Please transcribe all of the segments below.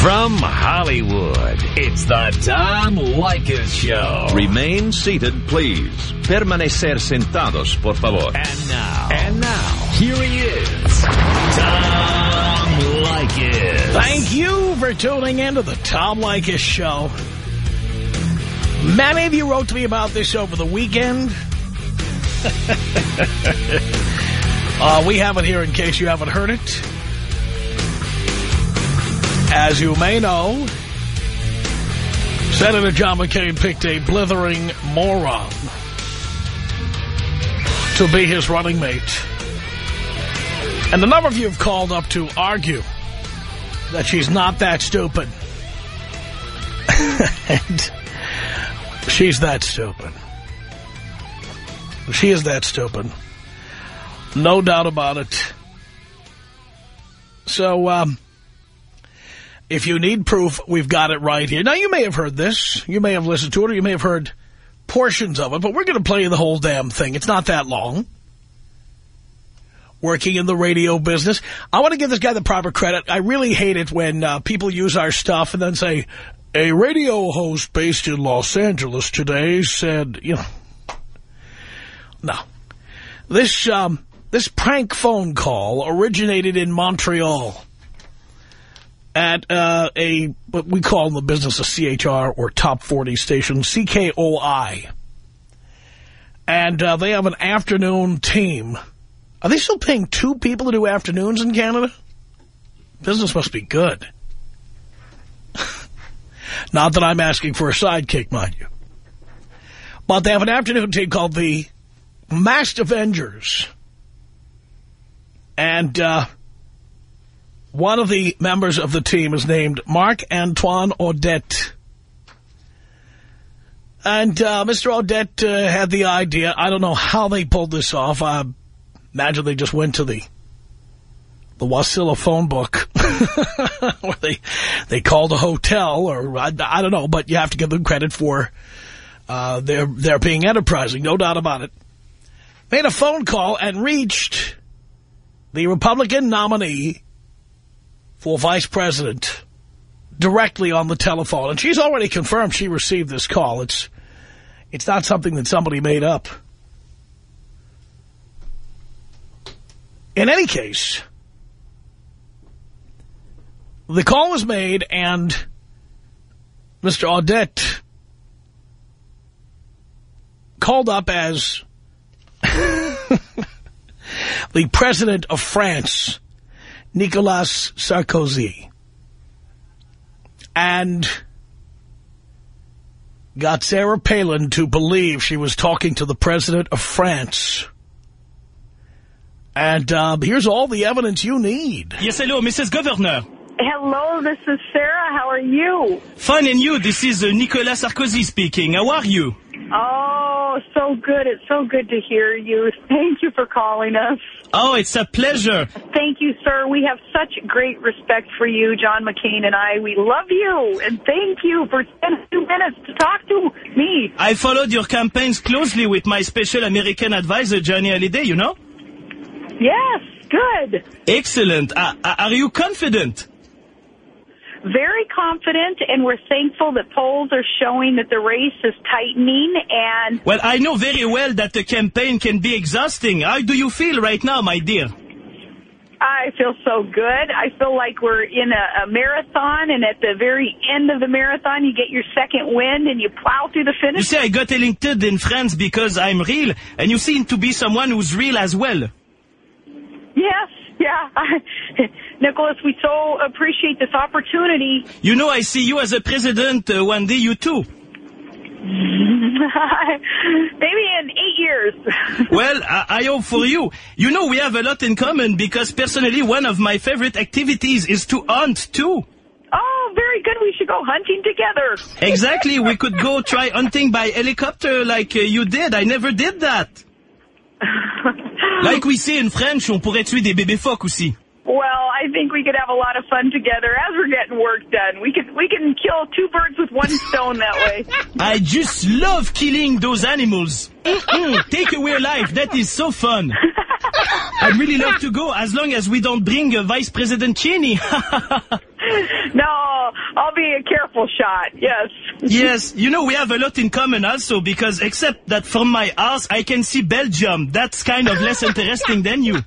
From Hollywood, it's the Tom Leykis Show. Remain seated, please. Permanecer sentados, por favor. And now. And now. Here he is. Tom Leykis. Thank you for tuning in to the Tom Leykis Show. Many of you wrote to me about this over the weekend. uh, we have it here in case you haven't heard it. As you may know, Senator John McCain picked a blithering moron to be his running mate. And a number of you have called up to argue that she's not that stupid. and she's that stupid. She is that stupid. No doubt about it. So, um, if you need proof, we've got it right here. Now, you may have heard this. You may have listened to it, or you may have heard portions of it, but we're going to play the whole damn thing. It's not that long. Working in the radio business. I want to give this guy the proper credit. I really hate it when uh, people use our stuff and then say, a radio host based in Los Angeles today said, you know, no. This, um, this prank phone call originated in Montreal at uh, a, what we call in the business a CHR or top 40 station, CKOI. And uh, they have an afternoon team. Are they still paying two people to do afternoons in Canada? Business must be good. Not that I'm asking for a sidekick, mind you. But they have an afternoon team called the Masked Avengers. And uh, one of the members of the team is named Marc-Antoine Audet. And uh, Mr. Audet uh, had the idea. I don't know how they pulled this off. I imagine they just went to the the Wasilla phone book where they they called a hotel or I, I, don't know, but you have to give them credit for uh, their their being enterprising, no doubt about it. Made a phone call and reached the Republican nominee for vice president directly on the telephone. And she's already confirmed she received this call. It's it's not something that somebody made up. In any case, the call was made and Mr. Audet called up as the president of France, Nicolas Sarkozy, and got Sarah Palin to believe she was talking to the president of France. And uh, here's all the evidence you need. Yes, hello, Mrs. Governor. Hello, this is Sarah. How are you? Fine, and you? This is uh, Nicolas Sarkozy speaking. How are you? Oh, so good. It's so good to hear you. Thank you for calling us. Oh, it's a pleasure. Thank you, sir. We have such great respect for you, John McCain and I. We love you, and thank you for spending few minutes to talk to me. I followed your campaigns closely with my special American advisor, Johnny Hallyday, you know? Yes, good. Excellent. Uh, are you confident? Very confident, and we're thankful that polls are showing that the race is tightening. And well, I know very well that the campaign can be exhausting. How do you feel right now, my dear? I feel so good. I feel like we're in a, a marathon, and at the very end of the marathon, you get your second wind and you plow through the finish. You see, I got elected in France because I'm real, and you seem to be someone who's real as well. Yes, yeah. Nicholas, we so appreciate this opportunity. You know, I see you as a president uh, one day, you too. Maybe in eight years. well, I, I, hope for you. You know, we have a lot in common because personally, one of my favorite activities is to hunt too. Oh, very good. We should go hunting together. exactly. We could go try hunting by helicopter like uh, you did. I never did that. like we say in French, on pourrait tuer des bébés phoques aussi. Well, I think we could have a lot of fun together as we're getting work done. We can we can kill two birds with one stone that way. I just love killing those animals. Take away life. That is so fun. I'd really love to go as long as we don't bring uh, Vice President Cheney. no, I'll be a careful shot, Yes. Yes, you know, we have a lot in common also because except that from my house I can see Belgium. That's kind of less interesting than you.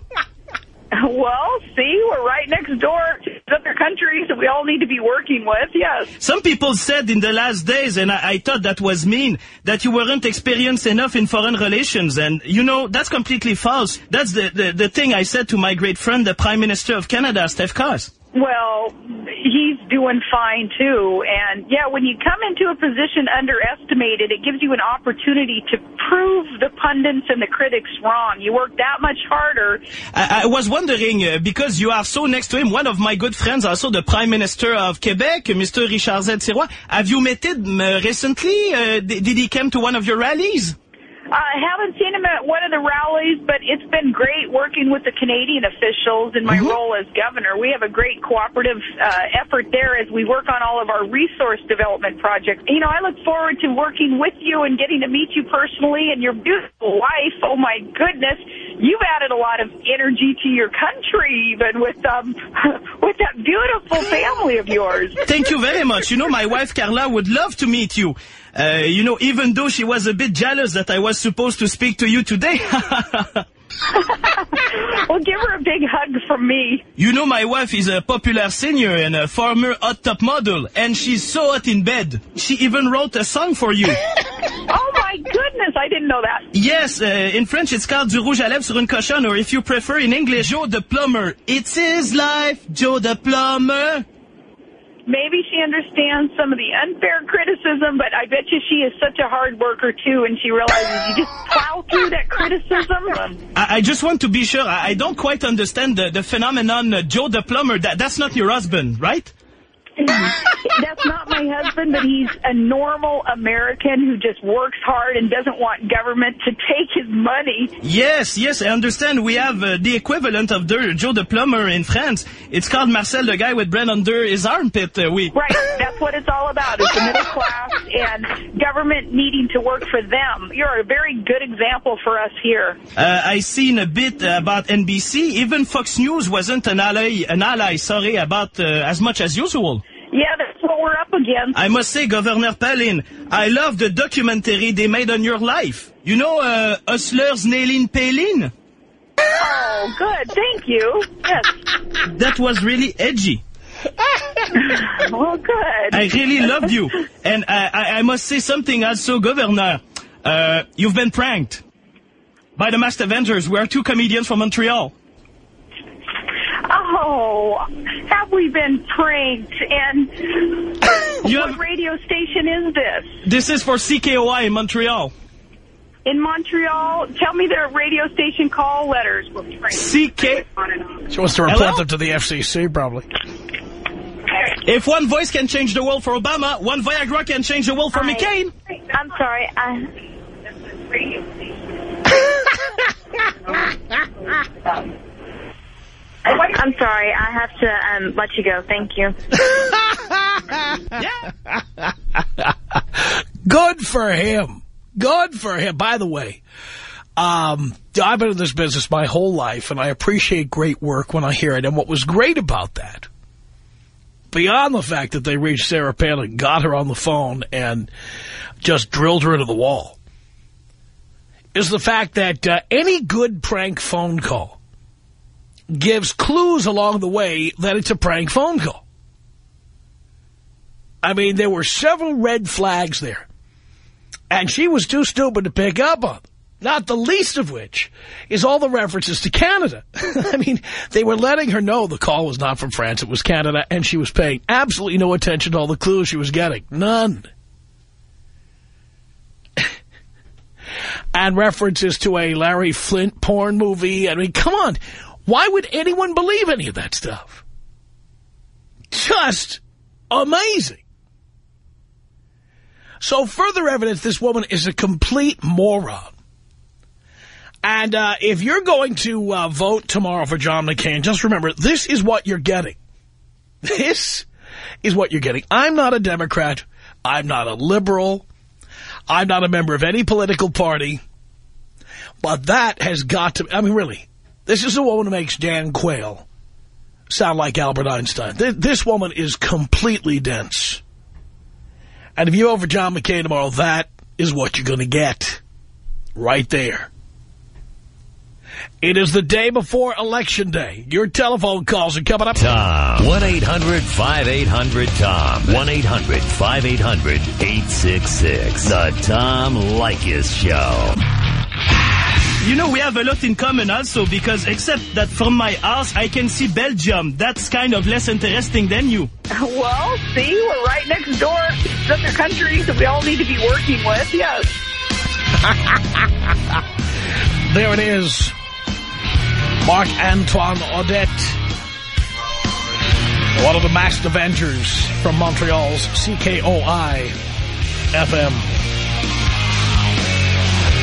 Well, see, we're right next door to other countries that we all need to be working with. Yes. Some people said in the last days, and I, I thought that was mean, that you weren't experienced enough in foreign relations. And, you know, that's completely false. That's the, the, the thing I said to my great friend, the Prime Minister of Canada, Steph Carse. Well, he's doing fine too. And yeah, when you come into a position underestimated, it gives you an opportunity to prove the pundits and the critics wrong. You work that much harder. I, I was wondering, uh, because you are so next to him, one of my good friends, also the Prime Minister of Quebec, Mr. Richard Z. Sirois, have you met him uh, recently? Uh, did, did he come to one of your rallies? I haven't seen him at one of the rallies, but it's been great working with the Canadian officials in my Mhm. role as governor. We have a great cooperative uh, effort there as we work on all of our resource development projects. You know, I look forward to working with you and getting to meet you personally and your beautiful wife. Oh my goodness, you've added a lot of energy to your country, even with um, with that beautiful family of yours. Thank you very much. You know, my wife Carla would love to meet you. Uh, you know, even though she was a bit jealous that I was supposed to speak to you today. well, give her a big hug from me. you know, my wife is a popular singer and a former hot top model, and she's so hot in bed. She even wrote a song for you. Oh my goodness, I didn't know that. yes, uh, in French it's called Du rouge à lèvres sur une cochonne, or if you prefer in English, Joe the Plumber. It's his life, Joe the Plumber. Maybe she understands some of the unfair criticism, but I bet you she is such a hard worker too, and she realizes you just plow through that criticism. I, I just want to be sure. I, I don't quite understand the, the phenomenon, uh, Joe the Plumber. That, that's not your husband, right? That's not my husband, but he's a normal American who just works hard and doesn't want government to take his money. Yes, yes, I understand. We have uh, the equivalent of the, Joe the Plumber in France. It's called Marcel, the guy with bread under his armpit. Uh, we. Right, that's what it's all about. It's the middle class and government needing to work for them. You're a very good example for us here. Uh, I seen a bit about NBC. Even Fox News wasn't an ally, an ally, sorry, about uh, as much as usual. Yeah, that's what we're up against. I must say, Governor Palin, I love the documentary they made on your life. You know, uh, Hustler's Nailin Palin? Oh, good. Thank you. Yes. That was really edgy. Well, good. I really loved you. And I, I, I must say something also, Governor. Uh, you've been pranked by the Masked Avengers. We are two comedians from Montreal. Oh, have we been pranked? And You what have- radio station is this? This is for CKOI in Montreal. In Montreal? Tell me their radio station call letters. We'll be. CK. On and on. She wants to report Hello? them to the FCC, probably. If one voice can change the world for Obama, one Viagra can change the world for Hi. McCain. I'm sorry. I, uh, I'm sorry. I have to um, let you go. Thank you. Good for him. Good for him. By the way, um, I've been in this business my whole life, and I appreciate great work when I hear it. And what was great about that, beyond the fact that they reached Sarah Palin, got her on the phone, and just drilled her into the wall, is the fact that uh, any good prank phone call gives clues along the way that it's a prank phone call. I mean, there were several red flags there. And she was too stupid to pick up on. Not the least of which is all the references to Canada. I mean, they were letting her know the call was not from France, it was Canada, and she was paying absolutely no attention to all the clues she was getting. None. and references to a Larry Flynt porn movie. I mean, come on. Why would anyone believe any of that stuff? Just amazing. So further evidence this woman is a complete moron. And uh, if you're going to uh, vote tomorrow for John McCain, just remember, this is what you're getting. This is what you're getting. I'm not a Democrat. I'm not a liberal. I'm not a member of any political party. But that has got to... I mean, really, this is a woman who makes Dan Quayle sound like Albert Einstein. Th this woman is completely dense. And if you vote John McCain tomorrow, that is what you're going to get. Right there. It is the day before Election Day. Your telephone calls are coming up. Tom. 1-800-5800-TOM. 1-800-5800-866. The Tom Leykis Show. You know, we have a lot in common also because except that from my house, I can see Belgium. That's kind of less interesting than you. Well, see, we're right next door. Other countries that we all need to be working with, yes. There it is. Marc-Antoine Audet. One of the masked Avengers from Montreal's CKOI FM.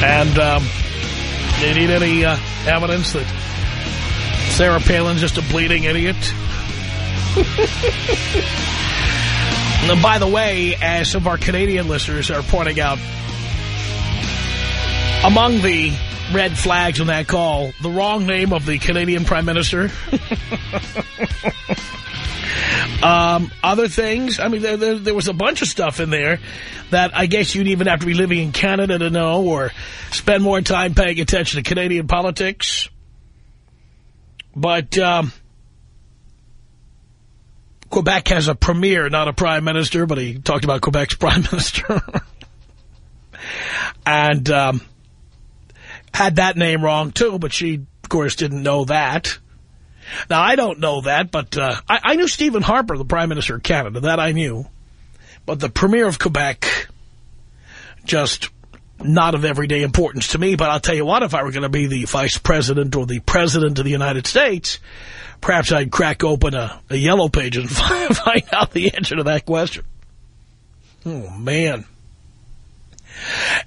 And um, they need any uh, evidence that Sarah Palin's just a bleeding idiot? and by the way, as some of our Canadian listeners are pointing out, among the red flags in that call, the wrong name of the Canadian Prime Minister. um, other things, I mean, there, there, there was a bunch of stuff in there that I guess you'd even have to be living in Canada to know or spend more time paying attention to Canadian politics. But um, Quebec has a premier, not a prime minister, but he talked about Quebec's prime minister. and um, had that name wrong, too, but she, of course, didn't know that. Now, I don't know that, but uh, I, I knew Stephen Harper, the Prime Minister of Canada. That I knew. But the Premier of Quebec, just not of everyday importance to me. But I'll tell you what, if I were going to be the Vice President or the President of the United States, perhaps I'd crack open a, a yellow page and find out the answer to that question. Oh, man.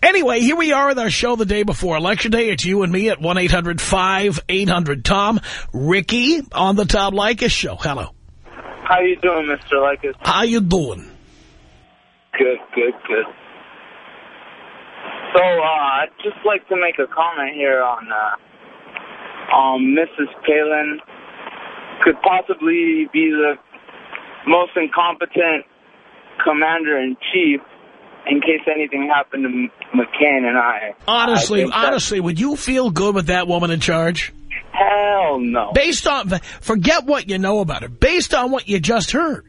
Anyway, here we are with our show the day before Election Day. It's you and me at 1-800-5800-TOM. Ricky on the Tom Leykis Show. Hello. How you doing, Mr. Leykis? How you doing? Good, good, good. So, uh, I'd just like to make a comment here on, uh, um, Mrs. Palin could possibly be the most incompetent commander-in-chief in case anything happened to McCain and I. Honestly, I honestly, would you feel good with that woman in charge? Hell no. Based on, forget what you know about her. Based on what you just heard.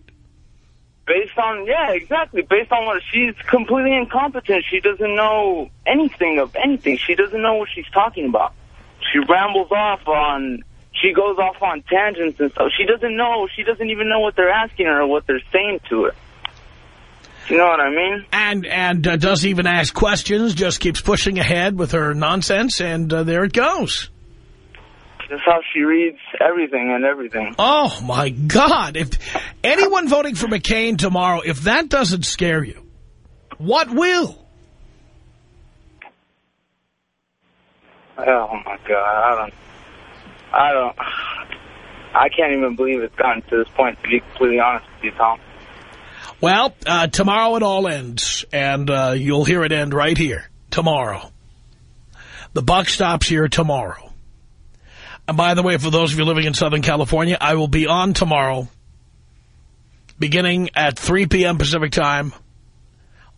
Based on, yeah, exactly. Based on what, she's completely incompetent. She doesn't know anything of anything. She doesn't know what she's talking about. She rambles off on, she goes off on tangents and stuff. She doesn't know, she doesn't even know what they're asking her or what they're saying to her. You know what I mean? And and uh, doesn't even ask questions, just keeps pushing ahead with her nonsense, and uh, there it goes. That's how she reads everything and everything. Oh, my God. If anyone voting for McCain tomorrow, if that doesn't scare you, what will? Oh my god, I don't, I don't, I can't even believe it's gotten to this point. To be completely honest with you, Tom. Well, uh, tomorrow it all ends, and uh, you'll hear it end right here, tomorrow. The buck stops here tomorrow. And by the way, for those of you living in Southern California, I will be on tomorrow, beginning at 3 p.m. Pacific time,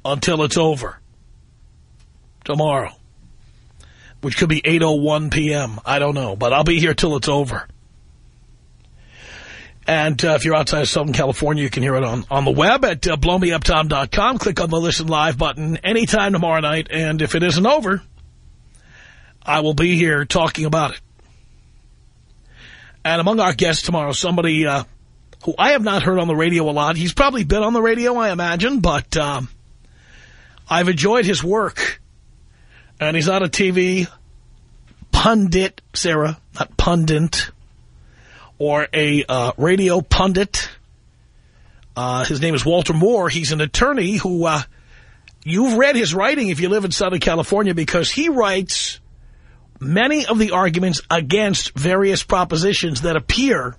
until it's over. Tomorrow. Which could be 8.01 p.m. I don't know, but I'll be here till it's over. And uh, if you're outside of Southern California, you can hear it on, on the web at uh, blowmeuptom.com. Click on the Listen Live button anytime tomorrow night. And if it isn't over, I will be here talking about it. And among our guests tomorrow, somebody uh, who I have not heard on the radio a lot. He's probably been on the radio, I imagine, but um, I've enjoyed his work. And he's not a TV pundit, Sarah, not pundit or a uh, radio pundit. Uh, his name is Walter Moore. He's an attorney who, uh, you've read his writing if you live in Southern California because he writes many of the arguments against various propositions that appear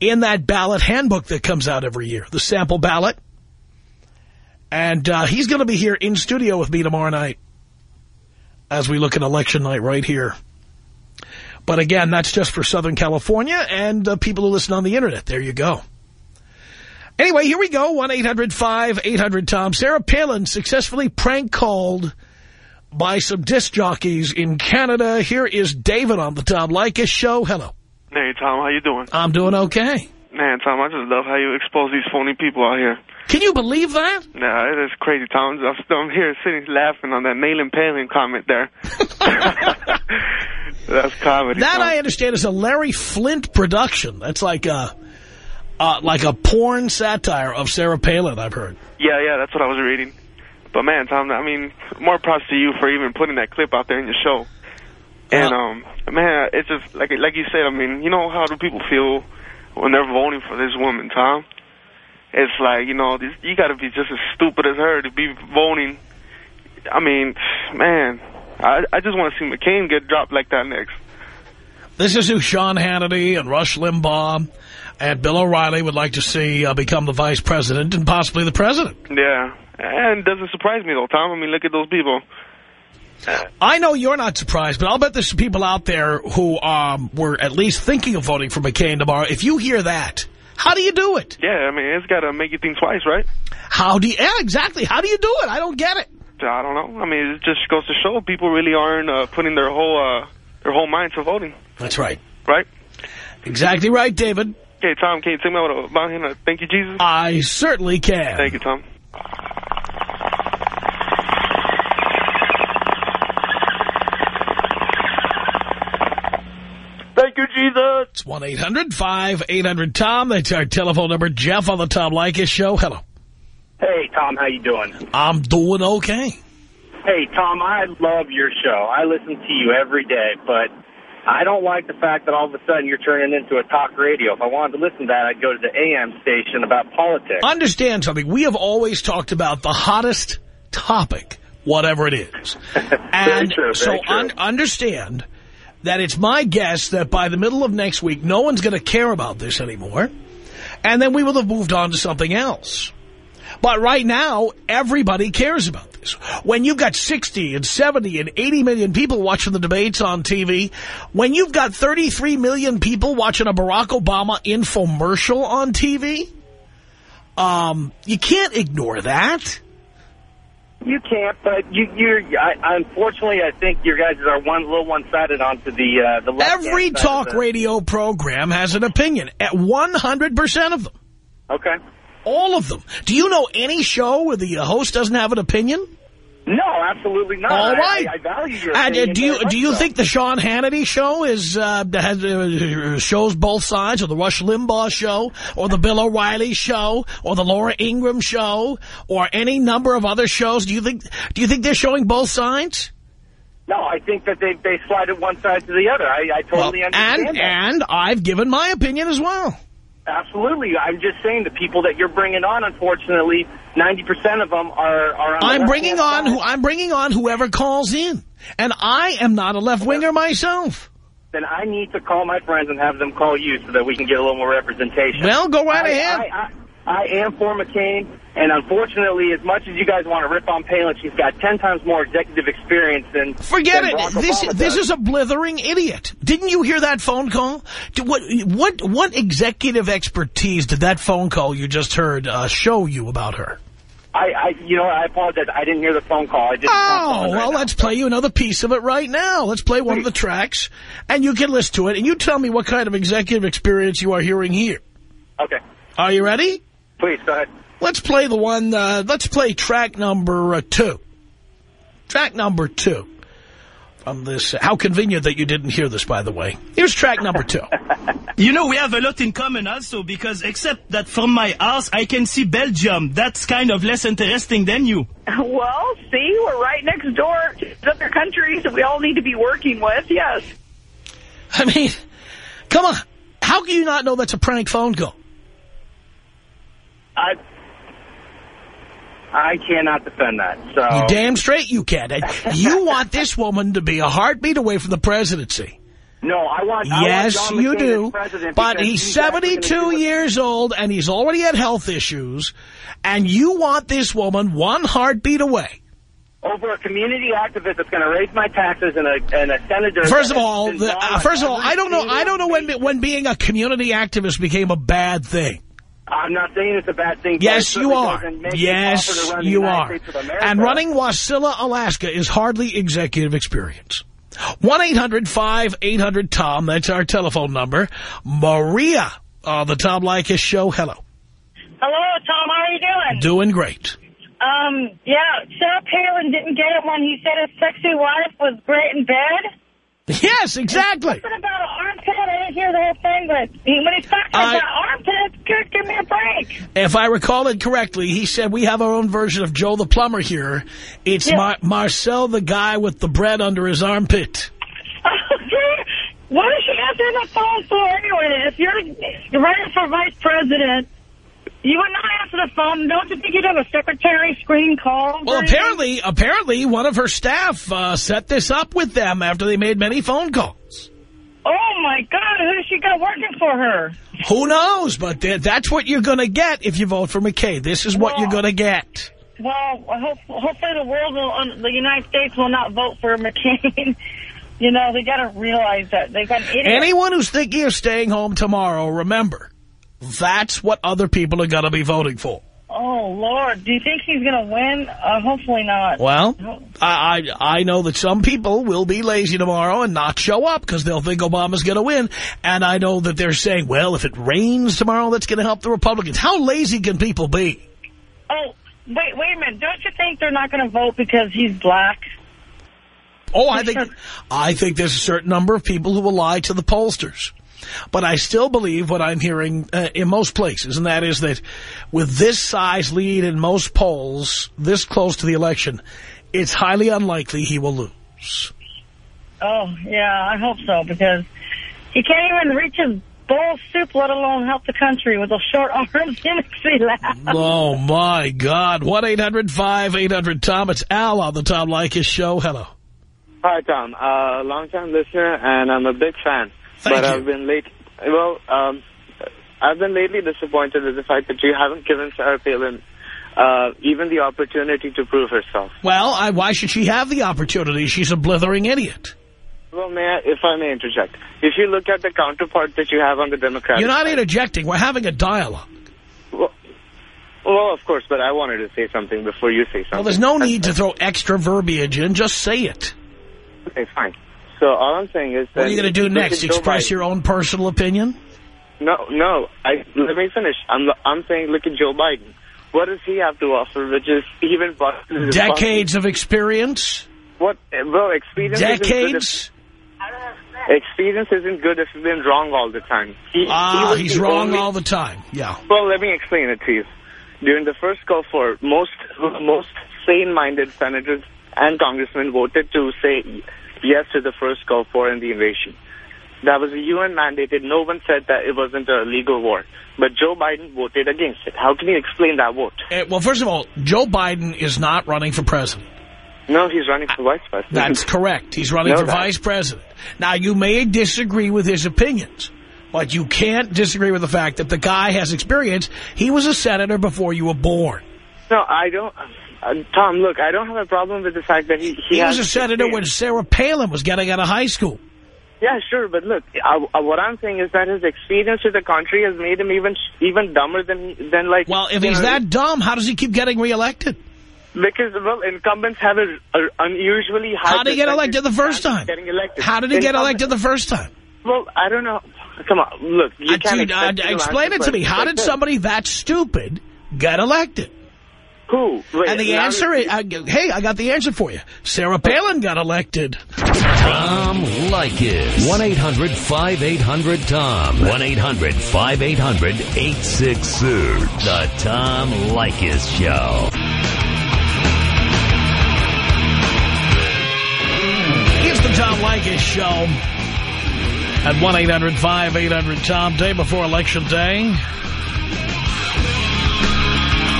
in that ballot handbook that comes out every year, the sample ballot. And uh, he's going to be here in studio with me tomorrow night as we look at election night right here. But again, that's just for Southern California and uh, people who listen on the Internet. There you go. Anyway, here we go. 1-800-5800-TOM. Sarah Palin successfully prank called by some disc jockeys in Canada. Here is David on the Tom Leykis show. Hello. Hey, Tom, how you doing? I'm doing okay. Man, Tom, I just love how you expose these phony people out here. Can you believe that? Nah, it is crazy, Tom. I'm still I'm here sitting laughing on that Nailin Palin comment there. That's comedy. That Tom. I understand is a Larry Flynt production. That's like a, uh, like a porn satire of Sarah Palin, I've heard. Yeah, yeah, that's what I was reading. But man, Tom, I mean, more props to you for even putting that clip out there in your show. And um, man, it's just like like you said. I mean, you know how do people feel when they're voting for this woman, Tom? It's like you know, this, you got to be just as stupid as her to be voting. I mean, man, I I just want to see McCain get dropped like that next. This is who Sean Hannity and Rush Limbaugh and Bill O'Reilly would like to see uh, become the vice president and possibly the president. Yeah, and it doesn't surprise me though, Tom. I mean, look at those people. I know you're not surprised, but I'll bet there's some people out there who um, were at least thinking of voting for McCain tomorrow. If you hear that, how do you do it? Yeah, I mean, it's got to make you think twice, right? How do you, yeah, exactly. How do you do it? I don't get it. I don't know. I mean, it just goes to show people really aren't uh, putting their whole uh, their whole mind to voting. That's right. Right? Exactly right, David. Okay, Tom, can you tell me about him? Uh, thank you, Jesus. I certainly can. Thank you, Tom. Thank you, Jesus. It's 1-800-5800-TOM. That's our telephone number. Jeff on the Tom Leykis show. Hello. Hey, Tom, how you doing? I'm doing okay. Hey, Tom, I love your show. I listen to you every day, but I don't like the fact that all of a sudden you're turning into a talk radio. If I wanted to listen to that, I'd go to the AM station about politics. Understand something. We have always talked about the hottest topic, whatever it is. and true, so un understand that it's my guess that by the middle of next week, no one's going to care about this anymore. And then we will have moved on to something else. But right now, everybody cares about this. When you've got 60 and 70 and 80 million people watching the debates on TV, when you've got 33 million people watching a Barack Obama infomercial on TV, um, you can't ignore that. You can't, but you, you're. I, unfortunately, I think your guys are one little one-sided onto the uh, the left. Every talk radio program has an opinion, at 100% of them. Okay. All of them. Do you know any show where the uh, host doesn't have an opinion? No, absolutely not. All I- I, I value your And uh, do you do you think the Sean Hannity show is uh, has uh, shows both sides, or the Rush Limbaugh show, or the Bill O'Reilly show, or the Laura Ingraham show, or any number of other shows? Do you think do you think they're showing both sides? No, I think that they they slide it one side to the other. I, I totally understand and that. and I've given my opinion as well. Absolutely. I'm just saying the people that you're bringing on, unfortunately, 90% of them are, are on I'm bringing on who I'm bringing on whoever calls in, and I am not a left winger myself. Then I need to call my friends and have them call you so that we can get a little more representation. Well, go right I, ahead. I, I, I am for McCain, and unfortunately, as much as you guys want to rip on Palin, she's got 10 times more executive experience than Forget than it. Barack This Obama this does. is a blithering idiot. Didn't you hear that phone call? What what what executive expertise did that phone call you just heard uh, show you about her? I, I, you know, I apologize. I didn't hear the phone call. I didn't. Oh, well, let's play you another piece of it right now. Let's play one of the tracks, and you can listen to it, and you tell me what kind of executive experience you are hearing here. Okay. Are you ready? Please, go ahead. Let's play the one, uh, let's play track number uh, two. Track number two. From this, how convenient that you didn't hear this, by the way. Here's track number two. You know, we have a lot in common also because except that from my house, I can see Belgium. That's kind of less interesting than you. Well, see, we're right next door to other countries that we all need to be working with, yes. I mean, come on. How can you not know that's a prank phone call? I, I cannot defend that. So You damn straight you can. And you want this woman to be a heartbeat away from the presidency. No, I want. I Yes, want John you do. president But because he's 72 do years old, and he's already had health issues, and you want this woman one heartbeat away. over a community activist that's going to raise my taxes and a and a senator. First of all, the, uh, first of all, I don't know. I don't know when when being a community activist became a bad thing. I'm not saying it's a bad thing. Yes, you are. doesn't make it Yes, tougher to run the you are. States of America. And running Wasilla, Alaska is hardly executive experience. 1-800-5800-TOM. That's our telephone number. Maria on the Tom Leykis show. Hello. Hello, Tom. How are you doing? Doing great. Um, yeah, Sarah Palin didn't get it when he said his sexy wife was great in bed. Yes, exactly. Something about an armpit. I didn't hear the whole thing, but when he's talking I- about armpits, give me a break. If I recall it correctly, he said we have our own version of Joe the plumber here. It's Yeah. Mar Marcel, the guy with the bread under his armpit. what is she answering the phone for anyway? If you're running for vice president, you would not answer the phone. Don't you think you'd have a secretary screen call? Well, apparently, apparently, one of her staff uh, set this up with them after they made many phone calls. Oh, my God. Who's she got working for her? Who knows? But th that's what you're going to get if you vote for McKay. This is what Well- you're going to get. Well, I hope, hopefully the world will, um, the United States will not vote for McCain. you know, they got to realize that. They got an idiot. Anyone who's thinking of staying home tomorrow, remember, that's what other people are going to be voting for. Oh, Lord. Do you think he's going to win? Uh, hopefully not. Well, I, I I know that some people will be lazy tomorrow and not show up because they'll think Obama's going to win. And I know that they're saying, well, if it rains tomorrow, that's going to help the Republicans. How lazy can people be? Oh, wait, wait a minute. Don't you think they're not going to vote because he's black? Oh, I think I think there's a certain number of people who will lie to the pollsters. But I still believe what I'm hearing uh, in most places, and that is that with this size lead in most polls, this close to the election, it's highly unlikely he will lose. Oh, yeah, I hope so because he can't even reach his bowl of soup, let alone help the country with those short arms. He makes me laugh. Oh, my God. 1-800-5800-TOM. It's Al on the Tom Leykis Show. Hello. Hi, Tom. Uh, long-time listener, and I'm a big fan. Thank but you. I've been late. Well, um, I've been lately disappointed with the fact that you haven't given Sarah Palin uh, even the opportunity to prove herself. Well, I, why should she have the opportunity? She's a blithering idiot. Well, may I, if I may interject, if you look at the counterpart that you have on the Democratic You're not side, interjecting. We're having a dialogue. well, well, of course, but I wanted to say something before you say something. Well, there's no need to throw extra verbiage in. Just say it. Okay, fine. So all I'm saying is. What are you going to do next? Express Biden. your own personal opinion? No, no. I let me finish. I'm I'm saying look at Joe Biden. What does he have to offer, which is even? Decades of experience? What? Well, experience. Decades? experience isn't good if you've been wrong all the time. He, he Ah, was he's wrong only- all the time. Yeah. Well, let me explain it to you. During the first Gulf War, most most sane-minded senators and congressmen voted to say yes to the first Gulf War and the invasion. That was a UN mandated. No one said that it wasn't a legal war. But Joe Biden voted against it. How can you explain that vote? Uh, well, first of all, Joe Biden is not running for president. No, he's running for vice president. That's correct. He's running Know for that. vice president. Now, you may disagree with his opinions, but you can't disagree with the fact that the guy has experience. He was a senator before you were born. No, I don't. Uh, Tom, look, I don't have a problem with the fact that he he, He was a senator when Sarah Palin was getting out of high school. Yeah, sure, but look, I, I, what I'm saying is that his experience with the country has made him even even dumber than than like. Well, if he's know, that dumb, how does he keep getting reelected? Because well, incumbents have an unusually high. How did he get elected the first time? Getting elected. How did he get elected the first time? Well, I don't know. Come on, look, you Uh, can't dude, uh, explain it to me. How did somebody that stupid get elected? Who? Wait, and the answer is, uh, hey, I got the answer for you. Sarah Palin got elected. Tom Leykis. 1-800-5800-TOM. 1-800-5800-866. The Tom Leykis Show. It's the Tom Leykis Show at 1-800-5800-TOM, day before Election Day.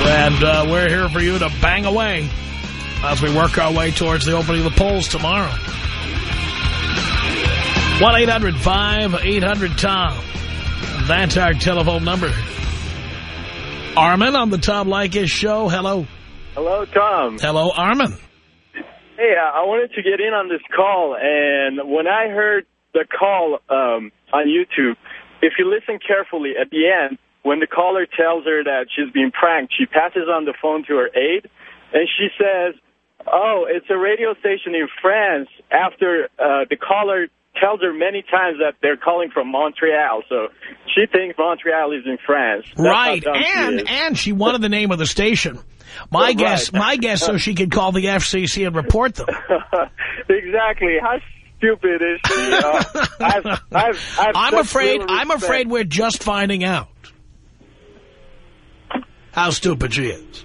And uh, we're here for you to bang away as we work our way towards the opening of the polls tomorrow. 1-800-5800-TOM. That's our telephone number. Armin on the Tom Leykis Show. Hello. Hello, Tom. Hello, Armin. Hey, I wanted to get in on this call, and when I heard the call um, on YouTube, if you listen carefully, at the end, when the caller tells her that she's being pranked, she passes on the phone to her aide, and she says, oh, it's a radio station in France, after uh, the caller tells her many times that they're calling from Montreal. So she thinks Montreal is in France. That's right, dumb she and and she wanted the name of the station. My Right. guess, my guess, so she could call the FCC and report them. exactly. How stupid is she? Know? I've, I've, I've I'm afraid. I'm afraid we're just finding out how stupid she is.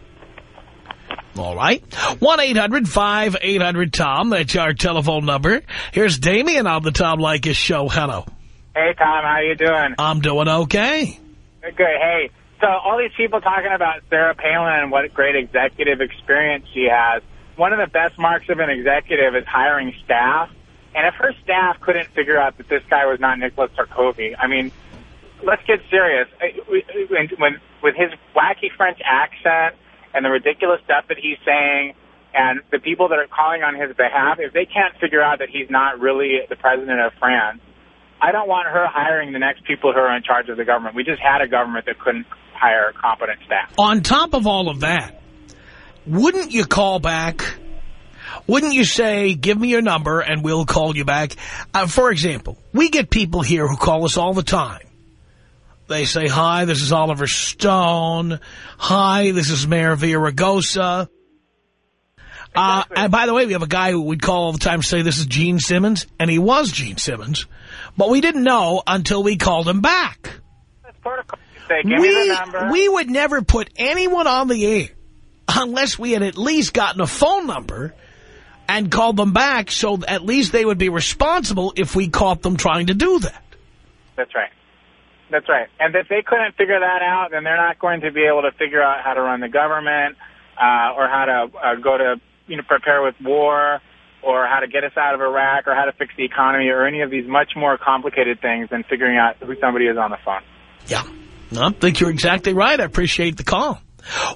All right, one eight hundred five eight hundred Tom. That's our telephone number. Here's Damien on the Tom Leykis show. Hello, Hey, Tom, how you doing? I'm doing okay. Good. Hey, so all these people talking about Sarah Palin and what great executive experience she has. One of the best marks of an executive is hiring staff. And if her staff couldn't figure out that this guy was not Nicholas Sarkozy, I mean, let's get serious. When, when, with his wacky French accent and the ridiculous stuff that he's saying, and the people that are calling on his behalf, if they can't figure out that he's not really the president of France, I don't want her hiring the next people who are in charge of the government. We just had a government that couldn't hire competent staff. On top of all of that, wouldn't you call back? Wouldn't you say, give me your number and we'll call you back? Uh, for example, we get people here who call us all the time. They say, hi, this is Oliver Stone. Hi, this is Mayor Villaraigosa. Uh, and by the way, we have a guy who would call all the time and say, this is Gene Simmons. And he was Gene Simmons. But we didn't know until we called him back. Give we, me the number. we would never put anyone on the air unless we had at least gotten a phone number and called them back so at least they would be responsible if we caught them trying to do that. That's right. That's right. And if they couldn't figure that out, then they're not going to be able to figure out how to run the government uh, or how to uh, go to, you know, prepare with war or how to get us out of Iraq or how to fix the economy or any of these much more complicated things than figuring out who somebody is on the phone. Yeah. I think you're exactly right. I appreciate the call.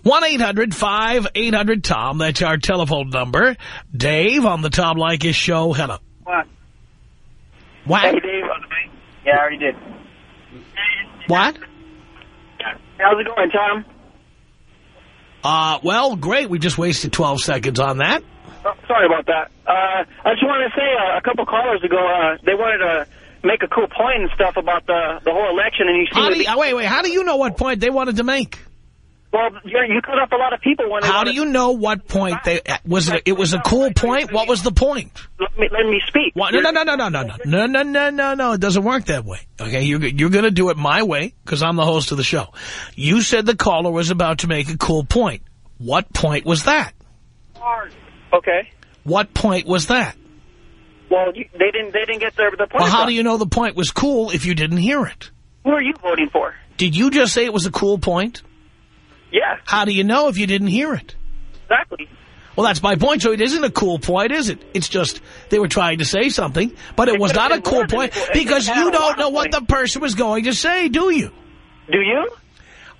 1-800-5800-TOM. That's our telephone number. Dave on the Tom Leykis show. Hello. What? What? Hey, Dave. Yeah, I already did. What? How's it going, Tom? Uh, well, great. We just wasted 12 seconds on that. Oh, sorry about that. Uh, I just wanted to say uh, a couple callers ago, uh, they wanted to make a cool point and stuff about the the whole election, and you seem How to you, uh, wait, wait. How do you know what point they wanted to make? Well, you, cut up a lot of people when How do you know what point they uh, was it? It was a cool point. What was the point? let me, let me speak. What? No, no, no, no, no, no, no, no, no, no, no, no. It doesn't work that way. Okay, you're you're going to do it my way because I'm the host of the show. You said the caller was about to make a cool point. What point was that? Okay. What point was that? Well, you, they didn't they didn't get their the point. Well, how do you know the point was cool if you didn't hear it? Who are you voting for? Did you just say it was a cool point? Yeah, How do you know if you didn't hear it? exactly. Well, that's my point. So it isn't a cool point, is it? It's just they were trying to say something, but it was not a cool point because you don't know what the person was going to say, do you? Do you?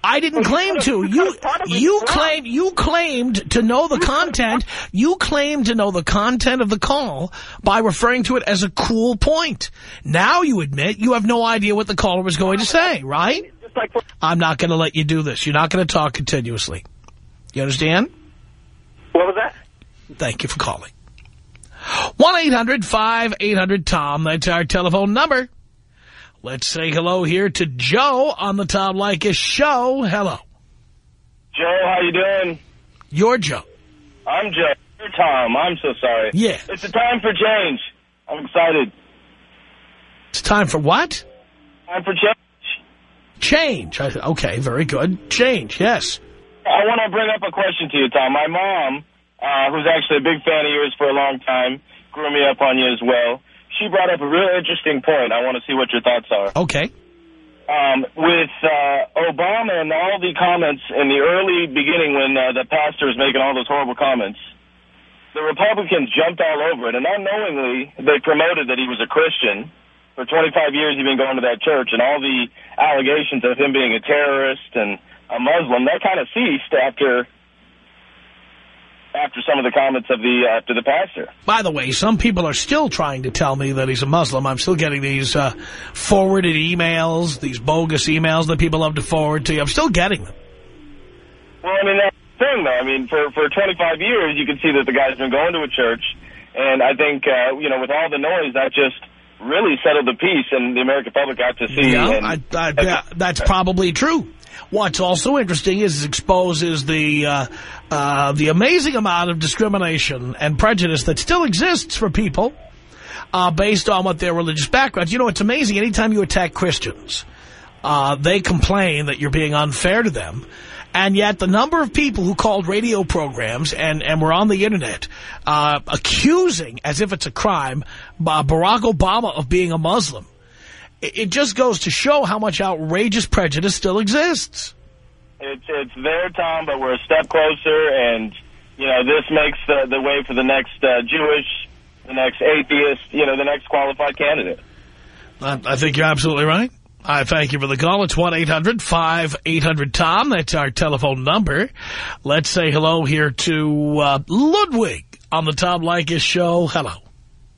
I didn't claim to. You you claimed you claimed to know the content. You claimed to know the content of the call by referring to it as a cool point. Now you admit you have no idea what the caller was going to say, right? Like I'm not going to let you do this. You're not going to talk continuously. You understand? what was that? Thank you for calling. 1-800-5800-TOM. That's our telephone number. Let's say hello here to Joe on the Tom Leykis show. Hello. Joe, how you doing? You're Joe. I'm Joe. You're Tom. I'm so sorry. Yeah. It's a time for change. I'm excited. It's time for what? Time for change. Change. I- Okay, very good. Change, yes. I want to bring up a question to you, Tom. My mom, uh, who's actually a big fan of yours for a long time, grew me up on you as well. She brought up a real interesting point. I want to see what your thoughts are. Okay. Um, with uh, Obama and all the comments in the early beginning when uh, the pastor was making all those horrible comments, the Republicans jumped all over it, and unknowingly they promoted that he was a Christian. For 25 years he'd been going to that church, and all the allegations of him being a terrorist and a Muslim, that kind of ceased after after some of the comments of the after the pastor. By the way, some people are still trying to tell me that he's a Muslim. I'm still getting these uh, forwarded emails, these bogus emails that people love to forward to you. I'm still getting them. Well, I mean, that's the thing, though. I mean, for, for 25 years, you can see that the guy's been going to a church, and I think, uh, you know, with all the noise, that just really settled the peace, and the American public got to see. Yeah, and, I, I, that, that's probably true. What's also interesting is it exposes the uh, uh, the amazing amount of discrimination and prejudice that still exists for people uh, based on what their religious background. You know, it's amazing. Anytime you attack Christians, uh, they complain that you're being unfair to them. And yet the number of people who called radio programs and, and were on the Internet uh, accusing, as if it's a crime, Barack Obama of being a Muslim, it, it just goes to show how much outrageous prejudice still exists. It's it's there, Tom, but we're a step closer, and you know this makes the the way for the next uh, Jewish, the next atheist, you know, the next qualified candidate. I, I think you're absolutely right. I thank you for the call. It's 1-800-5800-TOM. That's our telephone number. Let's say hello here to uh, Ludwig on the Tom Leykis show. Hello.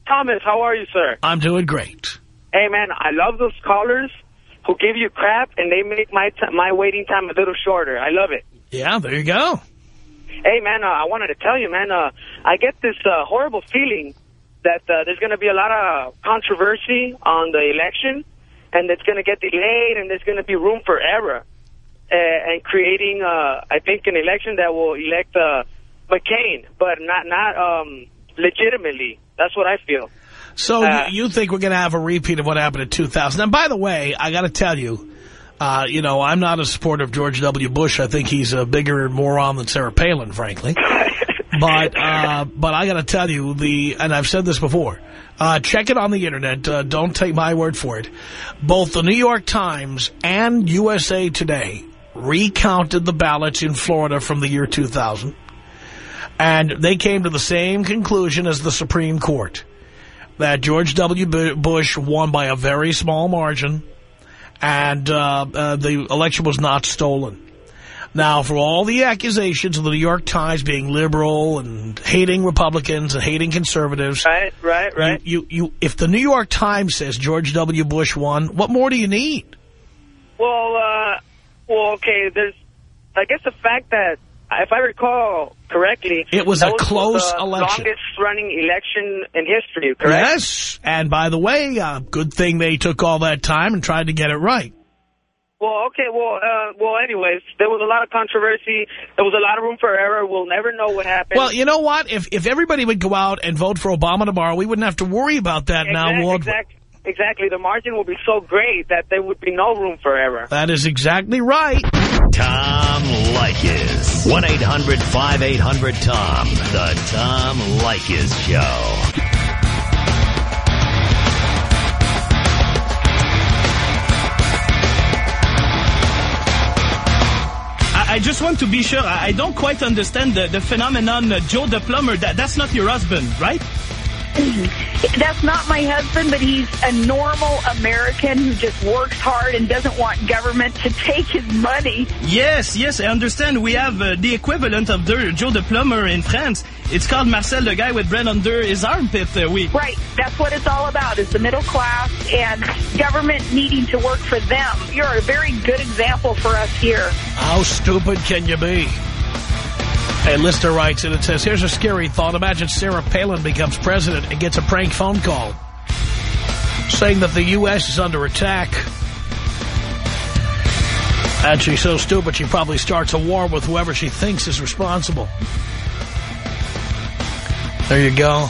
Thomas, how are you, sir? I'm doing great. Hey, man, I love those callers who give you crap and they make my my waiting time a little shorter. I love it. Yeah, there you go. Hey, man, uh, I wanted to tell you, man, uh, I get this uh, horrible feeling that uh, there's going to be a lot of controversy on the election and it's going to get delayed, and there's going to be room for error, uh, and creating, uh, I think, an election that will elect uh, McCain, but not not um, legitimately. That's what I feel. So uh, you think we're going to have a repeat of what happened in 2000? And by the way, I got to tell you, uh, you know, I'm not a supporter of George W. Bush. I think he's a bigger moron than Sarah Palin, frankly. but uh, but I got to tell you, the and I've said this before, uh, check it on the Internet. Uh, don't take my word for it. Both the New York Times and USA Today recounted the ballots in Florida from the year 2000. And they came to the same conclusion as the Supreme Court, that George W. Bush won by a very small margin, and uh, uh, the election was not stolen. Now, for all the accusations of the New York Times being liberal and hating Republicans and hating conservatives. Right, right, right. You, you, you, if the New York Times says George W. Bush won, what more do you need? Well, uh, well, okay, there's, I guess the fact that, if I recall correctly, it was a close the election. longest running election in history, correct? Yes, and by the way, uh, good thing they took all that time and tried to get it right. Well, okay, well, uh, well, anyways, there was a lot of controversy. There was a lot of room for error. We'll never know what happened. Well, you know what? If if everybody would go out and vote for Obama tomorrow, we wouldn't have to worry about that exactly, now, would exactly, exactly. The margin will be so great that there would be no room for error. That is exactly right. Tom Leykis. 1-800-5800-TOM. The Tom Leykis Show. I just want to be sure. I don't quite understand the, the phenomenon, uh, Joe the plumber. That, that's not your husband, right? That's not my husband, but he's a normal American who just works hard and doesn't want government to take his money. Yes, yes, I understand. We have uh, the equivalent of the, Joe the plumber in France. It's called Marcel, the guy with bread under his armpit. Uh, we Right, that's what it's all about, is the middle class and government needing to work for them. You're a very good example for us here. How stupid can you be? A listener writes and it says, here's a scary thought. Imagine Sarah Palin becomes president and gets a prank phone call saying that the U.S. is under attack. And she's so stupid she probably starts a war with whoever she thinks is responsible. There you go.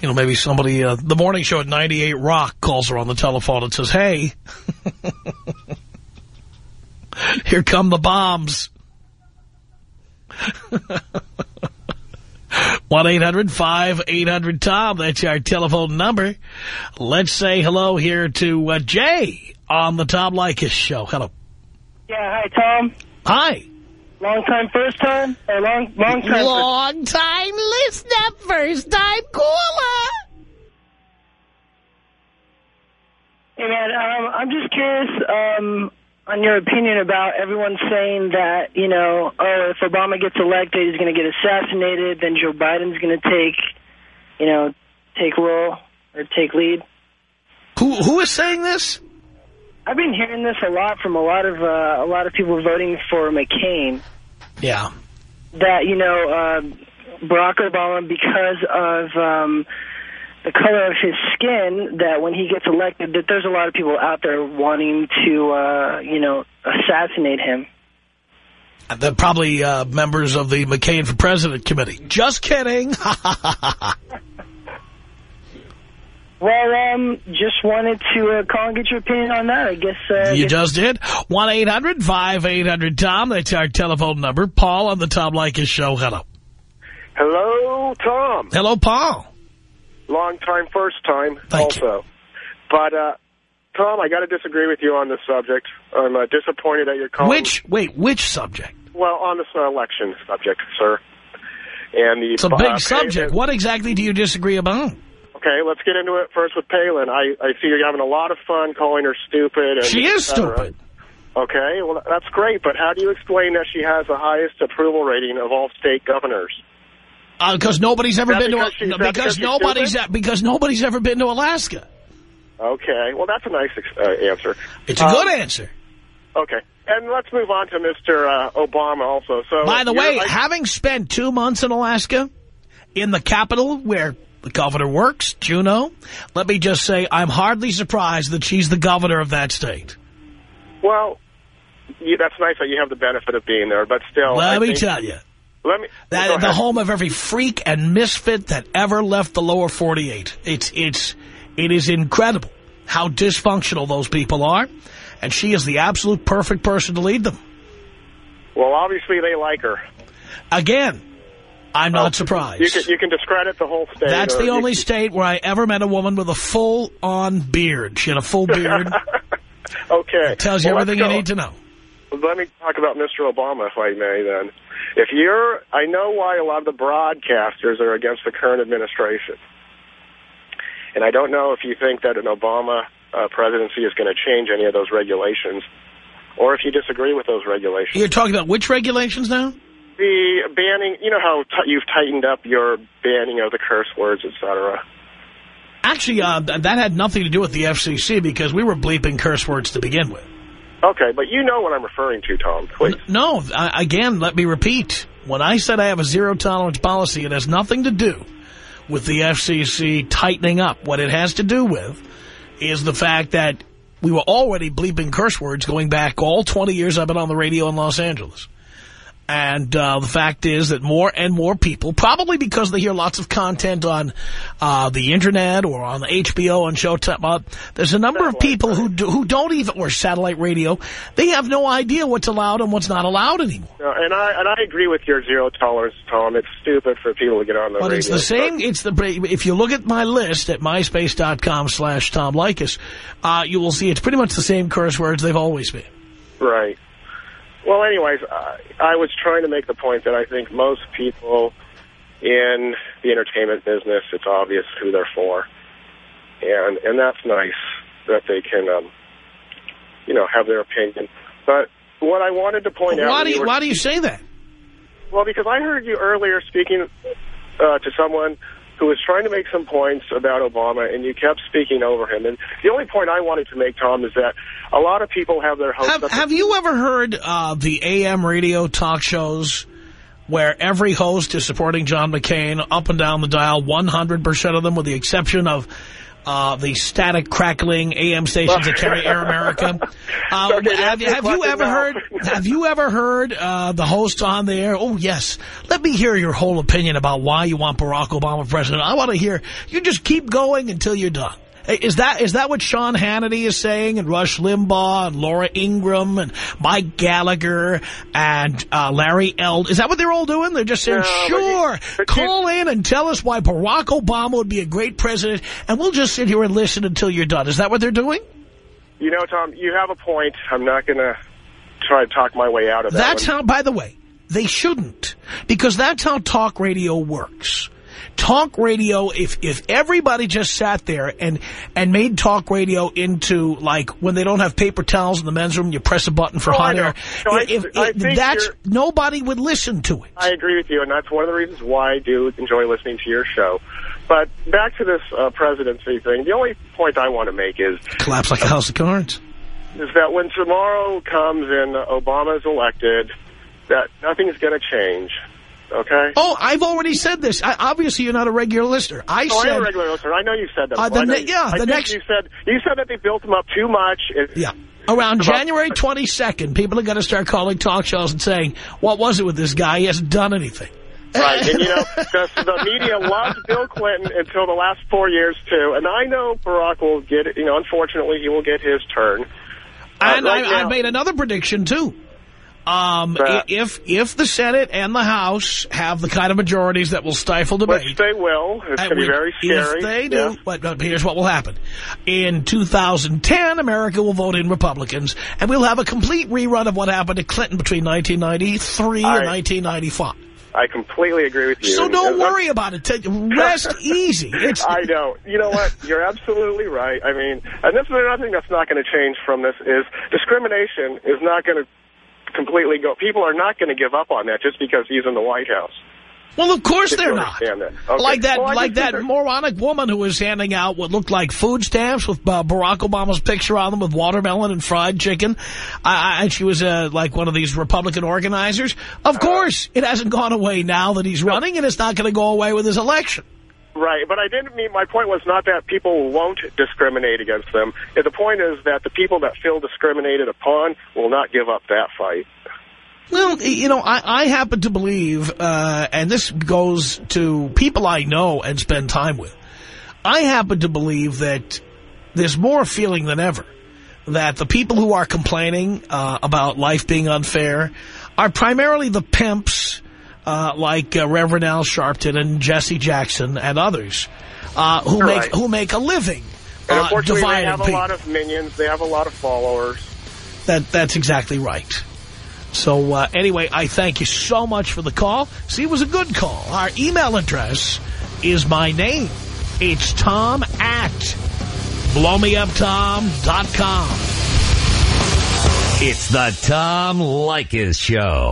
You know, maybe somebody, uh, the morning show at 98 Rock calls her on the telephone and says, hey, here come the bombs. 1-800-5800-TOM. That's our telephone number. Let's say hello here to uh, Jay on the Tom Leykis show. Hello. Yeah, hi, Tom. Hi. Long time, first time? Or long, long time? Long time listener, first time caller. Hey, man, um, I'm just curious. Um, on your opinion about everyone saying that, you know, oh, if Obama gets elected, he's going to get assassinated, then Joe Biden's going to take, you know, take role or take lead. Who Who is saying this? I've been hearing this a lot from a lot of uh, a lot of people voting for McCain. Yeah. That you know, uh, Barack Obama, because of um, the color of his skin, that when he gets elected, that there's a lot of people out there wanting to, uh, you know, assassinate him. They're probably uh, members of the McCain for President Committee. Just kidding. Well, um, just wanted to uh, call and get your opinion on that. I guess uh, you guess- just did. 1-800-5800-TOM. That's our telephone number. Paul on the Tom Leykis show. Hello. Hello, Tom. Hello, Paul. Long time, first time also. But, uh, Tom, I got to disagree with you on this subject. I'm uh, disappointed at your comment. Which, wait, which subject? Well, on this uh, election subject, sir. And the, It's a uh, big Palin- subject. What exactly do you disagree about? Okay, let's get into it first with Palin. I, I see you're having a lot of fun calling her stupid. And She is stupid. Okay, well, that's great, but how do you explain that she has the highest approval rating of all state governors? Because Uh, nobody's ever been because to because because nobody's because nobody's ever been to Alaska. Okay, well, that's a nice uh, answer. It's a Um, good answer. Okay, and let's move on to Mr. Uh, Obama also. So, By the way, I- having spent two months in Alaska, in the capital where the governor works, Juneau, let me just say I'm hardly surprised that she's the governor of that state. well, you, that's nice that you have the benefit of being there, but still, Let I me tell you. Let me. That the home of every freak and misfit that ever left the lower 48. It's it's it is incredible how dysfunctional those people are, and she is the absolute perfect person to lead them. Well, obviously they like her. Again, I'm Oh, not surprised. You can you can discredit the whole state. That's the only state where I ever met a woman with a full-on beard. She had a full beard. okay. It Tells you Well, everything you need to know. Let me talk about Mr. Obama, if I may, then. If you're, I know why a lot of the broadcasters are against the current administration. And I don't know if you think that an Obama uh, presidency is going to change any of those regulations, or if you disagree with those regulations. You're talking about which regulations now? The banning, you know how t you've tightened up your banning of the curse words, et cetera. Actually, uh, th- that had nothing to do with the FCC because we were bleeping curse words to begin with. Okay, but you know what I'm referring to, Tom. Please. No, I, again, let me repeat. When I said I have a zero-tolerance policy, it has nothing to do with the FCC tightening up. What it has to do with is the fact that we were already bleeping curse words going back all 20 years I've been on the radio in Los Angeles. And uh, the fact is that more and more people, probably because they hear lots of content on uh, the Internet or on the HBO and Showtime, uh, there's a number of people who, do, who don't even, or satellite radio, they have no idea what's allowed and what's not allowed anymore. And I and I agree with your zero tolerance, Tom. It's stupid for people to get on the But radio. it's the same, it's the, if you look at my list at myspace.com slash Tom Leykis, uh, you will see it's pretty much the same curse words they've always been. Right. Well, anyways, uh, I was trying to make the point that I think most people in the entertainment business, it's obvious who they're for, and and that's nice that they can, um, you know, have their opinion. But what I wanted to point out, Why do you, were- why do you say that? well, because I heard you earlier speaking uh, to someone who was trying to make some points about Obama, and you kept speaking over him. And the only point I wanted to make, Tom, is that a lot of people have their hopes Have, up. have you ever heard uh, the AM radio talk shows where every host is supporting John McCain up and down the dial, 100% of them, with the exception of uh, the static, crackling AM stations that carry Air America? Uh, have, have you ever heard? Have you ever heard uh, the host on there? Oh yes, let me hear your whole opinion about why you want Barack Obama president. I want to hear. You just keep going until you're done. Is that is that what Sean Hannity is saying, and Rush Limbaugh, and Laura Ingraham, and Mike Gallagher, and uh, Larry Eld? Is that what they're all doing? They're just saying, No, but sure, you- call in and tell us why Barack Obama would be a great president, and we'll just sit here and listen until you're done. Is that what they're doing? You know, Tom, you have a point. I'm not going to try to talk my way out of that That's one. how, by the way, they shouldn't. Because that's how talk radio works. Talk radio, if if everybody just sat there and and made talk radio into like when they don't have paper towels in the men's room, you press a button for Oh, hot air. No, if, I if think that's nobody would listen to it. I agree with you, and that's one of the reasons why I do enjoy listening to your show. But back to this uh, presidency thing, the only point I want to make is Collapse like a house of cards. is that when tomorrow comes and Obama is elected, that nothing's going to change. Okay? Oh, I've already said this. I, obviously, you're not a regular listener. I oh, I said am a regular listener. I know you said that. Uh, the ne- you- yeah, I the next- You said you said that they built them up too much. It, Yeah. Around About- January 22nd, people are going to start calling talk shows and saying, what was it with this guy? He hasn't done anything. Right, and you know, the, the media loved Bill Clinton until the last four years, too. And I know Barack will get it, you know, unfortunately, he will get his turn. Uh, And right I, now- I've made another prediction, too. Um, if if the Senate and the House have the kind of majorities that will stifle debate, Which they will. It's going to be very scary. If they do, Yeah. but, here's what will happen. In 2010, America will vote in Republicans, and we'll have a complete rerun of what happened to Clinton between 1993 I- and 1995. I completely agree with you. So don't worry about it. Rest easy. It's I know. You know what? You're absolutely right. I mean, and this is another thing that's not going to change from this is discrimination is not going to completely go. People are not going to give up on that just because he's in the White House. Well, of course they're not. that. Okay. Like that, Well, like that moronic woman who was handing out what looked like food stamps with uh, Barack Obama's picture on them with watermelon and fried chicken. I, I, and she was uh, like one of these Republican organizers. Of course, it hasn't gone away now that he's running, and it's not going to go away with his election. Right, but I didn't mean, my point was not that people won't discriminate against them. The point is that the people that feel discriminated upon will not give up that fight. Well, you know, I, I happen to believe, uh, and this goes to people I know and spend time with, I happen to believe that there's more feeling than ever that the people who are complaining uh, about life being unfair are primarily the pimps uh, like uh, Reverend Al Sharpton and Jesse Jackson and others uh, who You're make right. who make a living And uh, unfortunately, they dividing have a people. lot of minions. They have a lot of followers. That That's exactly right. So uh, anyway, I thank you so much for the call. See, it was a good call. Our email address is my name. It's Tom at blowmeuptom.com. It's the Tom Leykis Show.